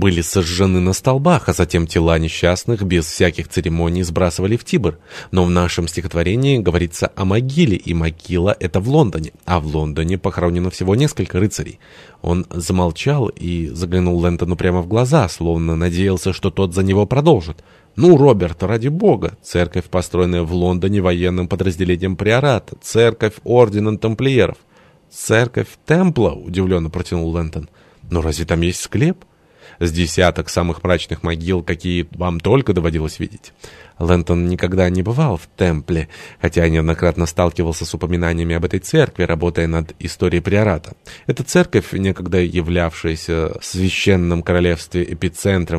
были сожжены на столбах, а затем тела несчастных без всяких церемоний сбрасывали в Тибр. Но в нашем стихотворении говорится о могиле, и могила — это в Лондоне, а в Лондоне похоронено всего несколько рыцарей. Он замолчал и заглянул Лэнтону прямо в глаза, словно надеялся, что тот за него продолжит. «Ну, Роберт, ради бога! Церковь, построенная в Лондоне военным подразделением приората, церковь ордена тамплиеров». «Церковь Темпла?» — удивленно протянул Лэнтон. «Но разве там есть склеп?» «С десяток самых мрачных могил, какие вам только доводилось видеть». Лэнтон никогда не бывал в Темпле, хотя неоднократно сталкивался с упоминаниями об этой церкви, работая над историей приората. Эта церковь, некогда являвшаяся в священном королевстве эпицентром